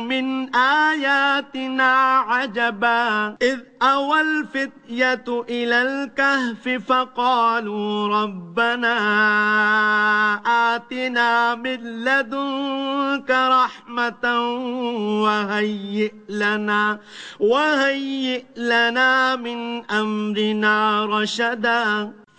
من آياتنا عجبا. إذ أوى الفتية إلى الكهف فقالوا ربنا آتنا من لدنك رحمة وهيئ لنا وهيئ لنا من أمرنا رشدا.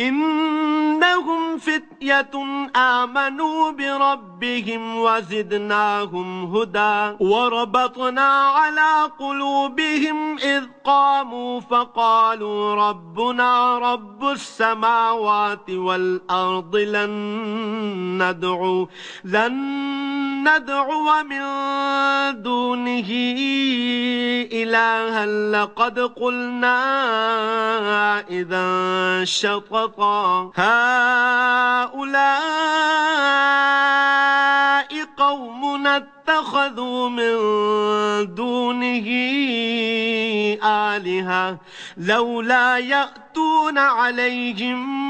إنهم فتية آمنوا بربهم وزدناهم هدى وربطنا على قلوبهم إذ قاموا فقالوا ربنا رب السماوات والأرض لن ندعو لن ندعو من دونه إلها لقد قلنا إذا شططا هؤلاء قومنا اتخذوا من دونه آلهة لولا يأتون عليهم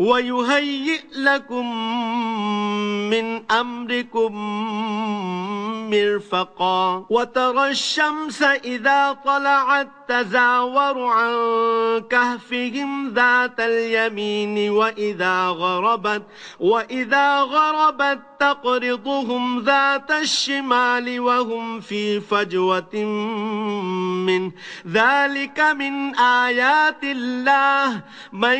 ويهيئ لكم من أمركم مرفقا وترى الشمس إذا طلعت تزاور عن كهفهم ذات اليمين وإذا غربت وإذا غربت تقرضهم ذات الشمال وهم في فجوة من ذلك من آيات الله. من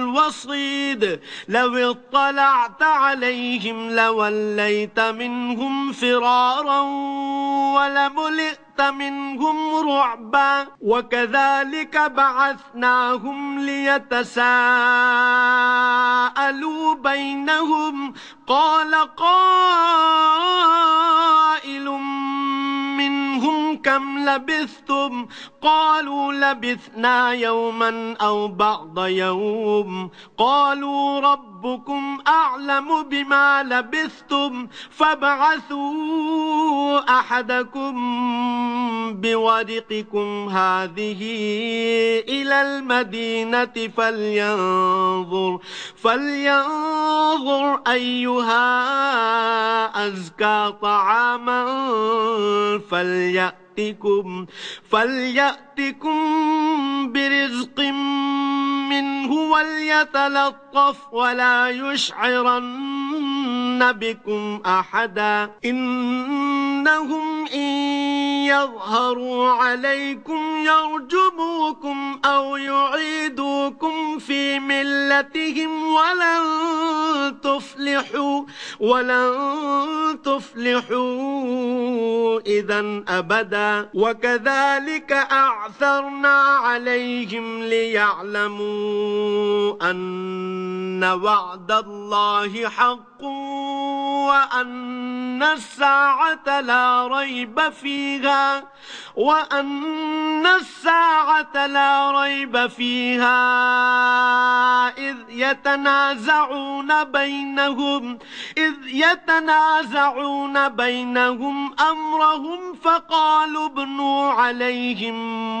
بالوصيد لو اطلعت عليهم لوليت منهم فرارا ولملئت منهم رعبا وكذلك بعثناهم ليتساءلوا بينهم قال قائل منهم كم لبثتم قالوا لبثنا يوما أو بعض يوم قالوا ربكم أعلم بما لبثتم فابعثوا أحدكم بورقكم هذه إلى المدينة فلينظر فلينظر أيها أزكى طعاما فليأتكم فليأتكم برزق منه وليتلطف ولا يشعرن بكم أحدا إنهم إن يظهروا عليكم يرجموكم أو يعيدوكم في ملتهم ولن تفلحوا ولن تفلحوا إذا أبدا وكذلك أعثرنا عليهم ليعلموا أن وعد الله حق وأن الساعة لا ريب فيها وأن الساعة لا ريب فيها إذ يتنازعون بينهم إذ يتنازعون بينهم أمرهم فقالوا ابنوا عليهم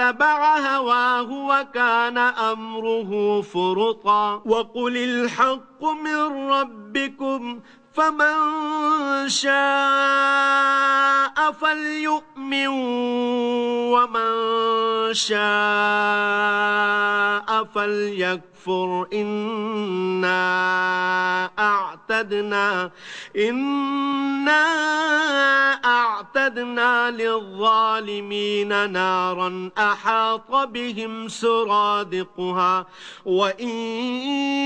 واتبع هواه وكان أمره فرطا. وقل الحق من ربكم فمن شاء فليؤمن ومن شاء فليكفر. إنا أعتدنا إنا أعتدنا للظالمين نارا أحاط بهم سرادقها وإن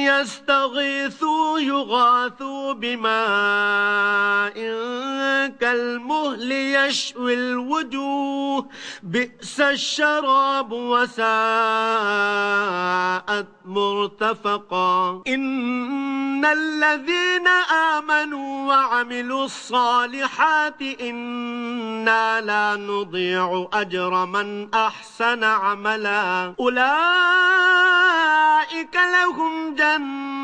يستغيثوا يغاثوا بماء كالمهل يشوي الوجوه بئس الشراب وساءت مرتفقا. إن الذين آمنوا وعملوا الصالحات إنا لا نضيع أجر من أحسن عملا. أولئك لهم جنات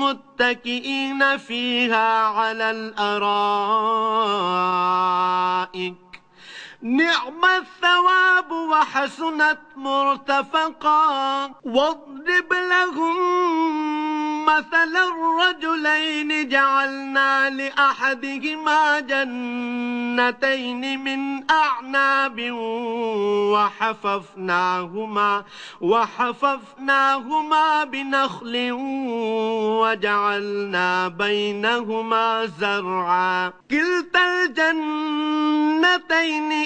متكئين فيها على الأرائك نعم الثواب وحسنت مرتفقا. واضرب لهم مثل الرجلين جعلنا لأحدهما جنتين من أعناب وحففناهما وحففناهما بنخل وجعلنا بينهما زرعا. كلتا الجنتين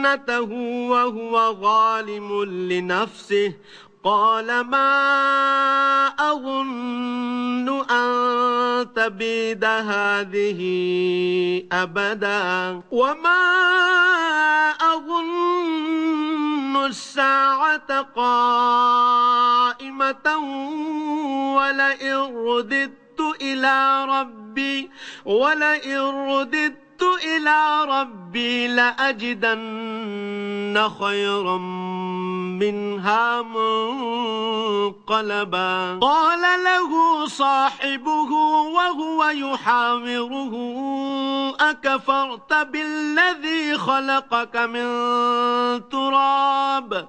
جنته وهو ظالم لنفسه. قال ما أظن أن تبيد هذه أبدا. وما أظن الساعة قائمة ولئن رددت إلى ربي ولئن رددت إلى ربي لأجدن خيرا منها منقلبا قال له صاحبه وهو يحاوره أكفرت بالذي خلقك من تراب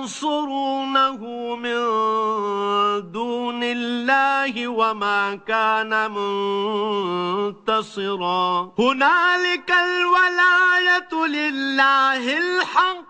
ينصرونه من دون الله وما كان منتصرا. هنالك الولاية لله الحق.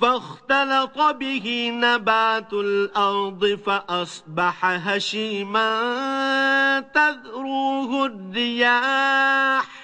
فاختلط به نبات الأرض فأصبح هشيما تذروه الرياح.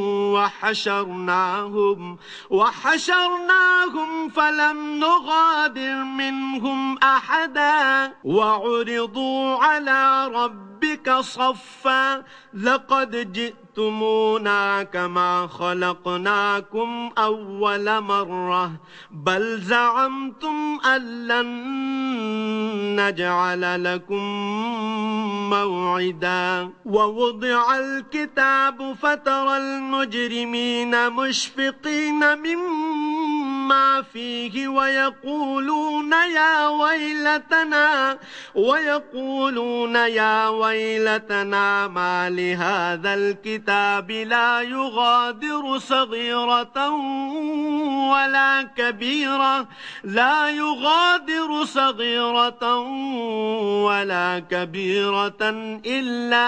وحشرناهم وحشرناهم فلم نغادر منهم أحدا وعرضوا على ربك صفا لقد جئتمونا كما خلقناكم أول مرة بل زعمتم أن لن نجعل لكم موعدا. ووضع الكتاب فترى المجرمين مشفقين مما فيه ويقولون يا ويلتنا ويقولون يا ويلتنا ما لهذا الكتاب لا يغادر صغيرة ولا كبيرة لا يغادر صغيرة ولا كبيرة إلا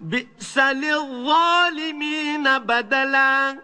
بئس للظالمين بدلا.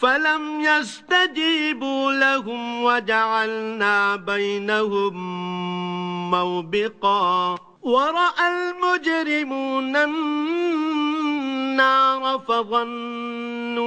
فلم يستجيبوا لهم وجعلنا بينهم موبقا. ورأى المجرمون النار فظنوا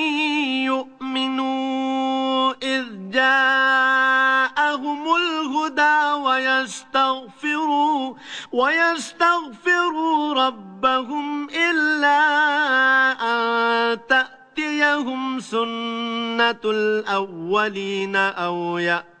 يؤمنوا إذ جاءهم الهدى ويستغفروا ويستغفروا ربهم إلا أن تأتيهم سنة الأولين أو يأتي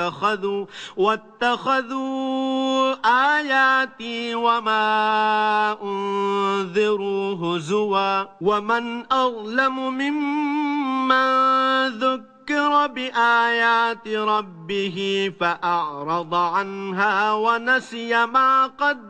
واتخذوا واتخذوا آياتي وما أنذروا هزوا ومن أظلم ممن ذكر ذكر بآيات ربه فأعرض عنها ونسي ما قدمت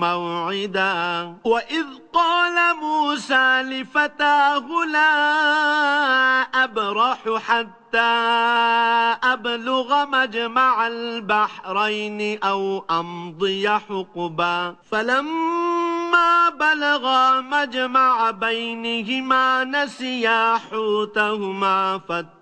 موعدا. وإذ قال موسى لفتاه لا أبرح حتى أبلغ مجمع البحرين أو أمضي حقبا. فلما بلغا مجمع بينهما نسيا حوتهما فاتقا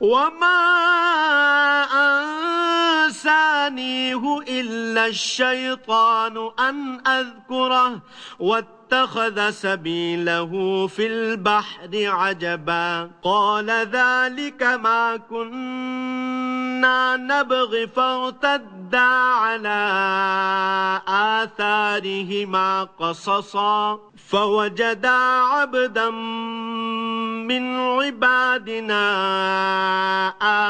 وما أنسانيه إلا الشيطان أن أذكره واتخذ سبيله في البحر عجبا. قال ذلك ما كنا نبغي فارتدا على آثارهما قصصا. فوجدا عبدا من عبادنا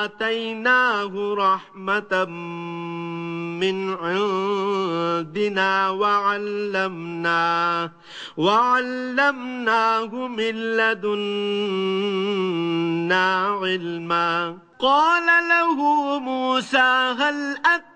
آتيناه رحمة من عندنا وعلمناه وعلمناه من لدنا علما. قال له موسى هل أتى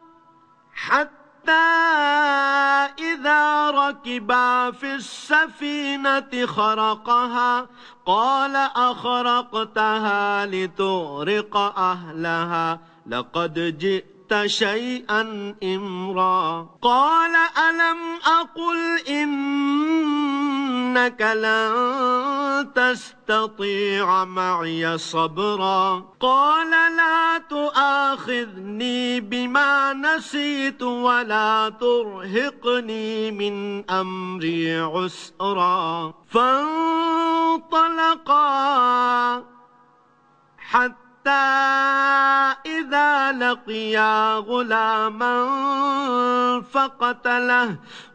حتى إذا ركبا في السفينة خرقها قال أخرقتها لتغرق أهلها لقد جئت شيئا إمرا. قال ألم أقل إن إنك لن تستطيع معي صبرا. قال لا تؤاخذني بما نسيت ولا ترهقني من أمري عسرا. فانطلقا حتى إذا لقيا غلاما فقتله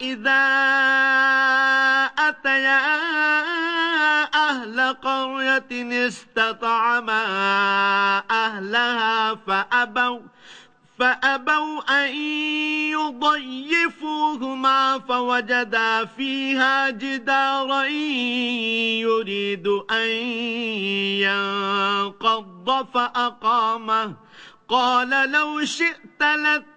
إذا أتيا أهل قرية استطعما أهلها فأبوا فأبوا أن يضيفوهما فوجدا فيها جدارا يريد أن ينقض فأقامه. قال لو شئت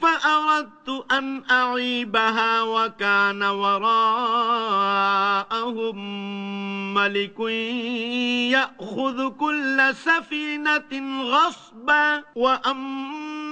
فأردت أن أعيبها وكان وراءهم ملك يأخذ كل سفينة غصبا وأما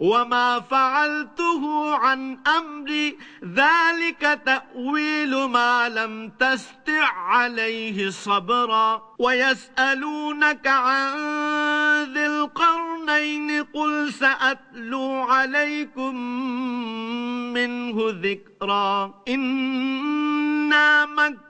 وما فعلته عن أمري ذلك تأويل ما لم تستع عليه صبرا. ويسألونك عن ذي القرنين قل سأتلو عليكم منه ذكرا. إنا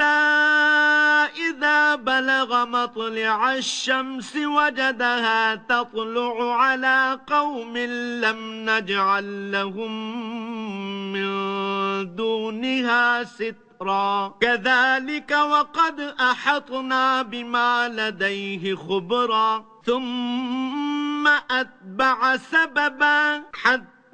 إذا بلغ مطلع الشمس وجدها تطلع على قوم لم نجعل لهم من دونها سترا. كذلك وقد أحطنا بما لديه خبرا. ثم أتبع سببا حتى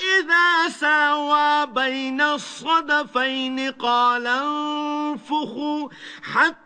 إذا ساوى بين الصدفين قال انفخوا حتى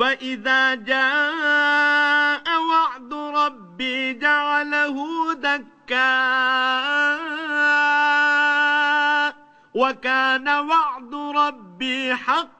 فإذا جاء وعد ربي جعله دكا وكان وعد ربي حقا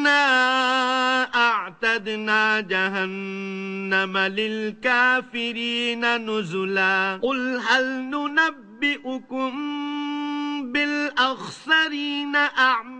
إنا أعتدنا جهنم للكافرين نزلا. قل هل ننبئكم بالأخسرين أعمالا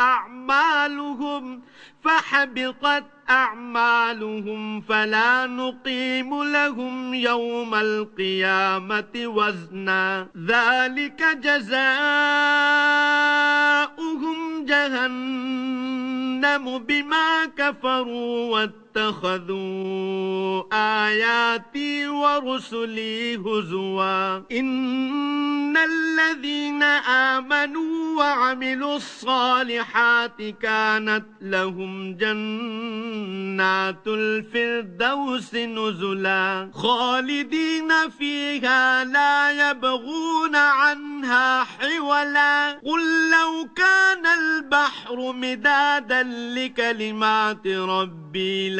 أعمالهم فحبطت أعمالهم فلا نقيم لهم يوم القيامة وزنا. ذلك جزاؤهم جهنم بما كفروا واتخذوا آياتي ورسلي هزوا. إن الذين آمنوا وعملوا الصالحات كانت لهم جنات الفردوس نزلا. خالدين فيها لا يبغون عنها حولا. قل لو كان البحر مدادا لكلمات ربي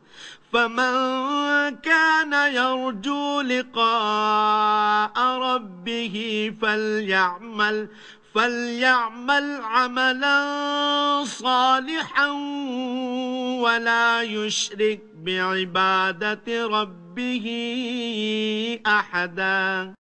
فمن كان يرجو لقاء ربه فليعمل فليعمل عملا صالحا ولا يشرك بعبادة ربه أحدا.